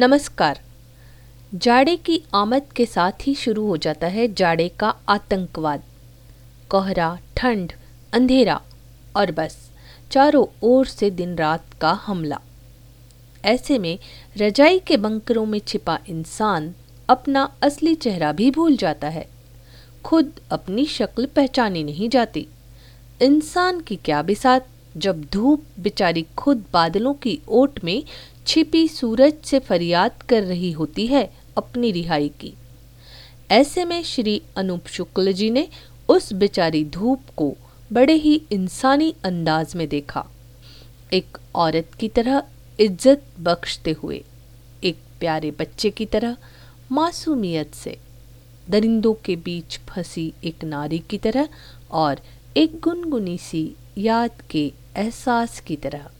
नमस्कार। जाड़े की आमद के साथ ही शुरू हो जाता है जाड़े का आतंकवाद। कोहरा, ठंड, अंधेरा और बस, चारों ओर से दिन रात का हमला। ऐसे में रजाई के बंकरों में छिपा इंसान अपना असली चेहरा भी भूल जाता है। खुद अपनी शक्ल पहचानी नहीं जाती। इंसान की क्या बिसात जब धूप बिचारी खुद बादलों की ओट में छिपी सूरज से फरियाद कर रही होती है अपनी रिहाई की। ऐसे में श्री अनूप शुक्ल जी ने उस बेचारी धूप को बड़े ही इंसानी अंदाज में देखा। एक औरत की तरह इज़्ज़त बख्शते हुए, एक प्यारे बच्चे की तरह मासूमियत से, दरिंदों के बीच फंसी एक नारी की तरह और एक गुनगुनी सी याद के एहसास की तरह।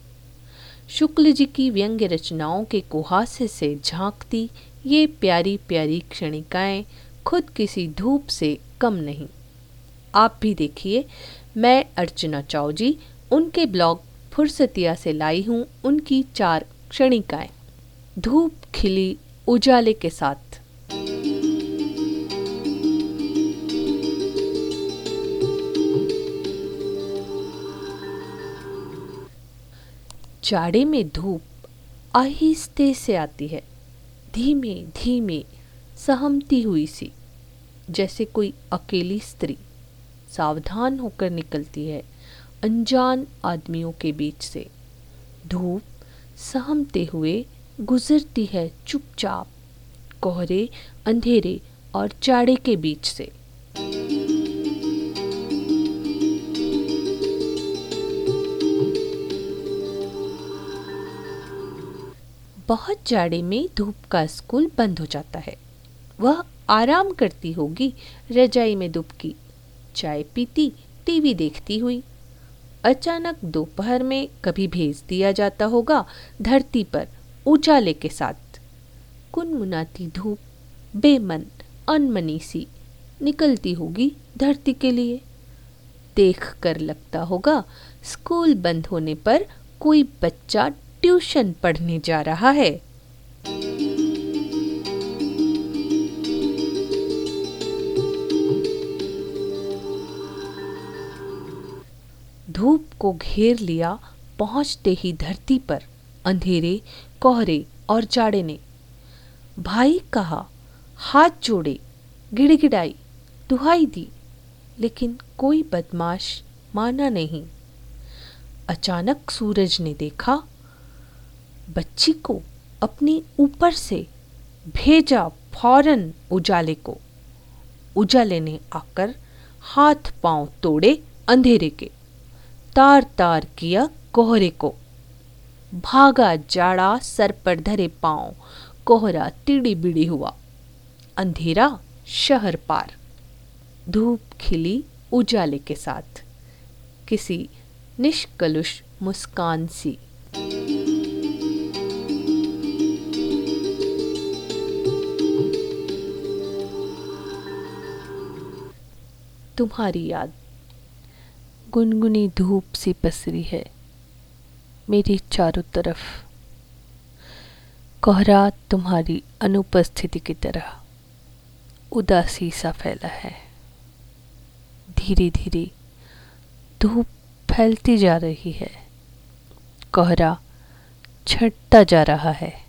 शुक्ल जी की व्यंग्य रचनाओं के कुहासे से झांकती ये प्यारी प्यारी क्षणिकाएँ खुद किसी धूप से कम नहीं। आप भी देखिए, मैं अर्चना चाव जी, उनके ब्लॉग फुर्सतिया से लाई हूँ उनकी चार क्षणिकाएँ। धूप खिली उजाले के साथ। जाड़े में धूप आहिस्ते से आती है। धीमे धीमे सहमती हुई सी, जैसे कोई अकेली स्त्री सावधान होकर निकलती है अनजान आदमियों के बीच से। धूप सहमते हुए गुजरती है चुपचाप, कोहरे, अंधेरे और चाड़े के बीच से। बहुत जाड़े में धूप का स्कूल बंद हो जाता है। वह आराम करती होगी रजाई में दुबकी चाय पीती, टीवी देखती हुई। अचानक दोपहर में कभी भेज दिया जाता होगा धरती पर उजाले के साथ। कुनमुनाती धूप, बेमन, अनमनी सी निकलती होगी धरती के लिए। देख कर लगता होगा स्कूल बंद होने पर कोई बच्चा ट्यूशन पढ़ने जा रहा है। धूप को घेर लिया पहुँचते ही धरती पर अंधेरे, कोहरे और जाड़े ने। भाई कहा, हाथ जोड़े, गिड़गिड़ाई, दुहाई दी, लेकिन कोई बदमाश माना नहीं। अचानक सूरज ने देखा बच्ची को अपनी ऊपर से भेजा फ़ौरन उजाले को। उजाले ने आकर हाथ पाँव तोड़े अंधेरे के। तार तार किया कोहरे को। भागा जाड़ा सर पर धरे पाँव, कोहरा टिड़ी बिड़ी हुआ। अंधेरा शहर पार। धूप खिली उजाले के साथ। किसी निष्कलुष मुस्कान सी। तुम्हारी याद। गुनगुनी धूप सी पसरी है मेरी चारों तरफ़। कोहरा तुम्हारी अनुपस्थिति की तरह उदासी सा फैला है। धीरे धीरे धूप फैलती जा रही है। कोहरा छटता जा रहा है।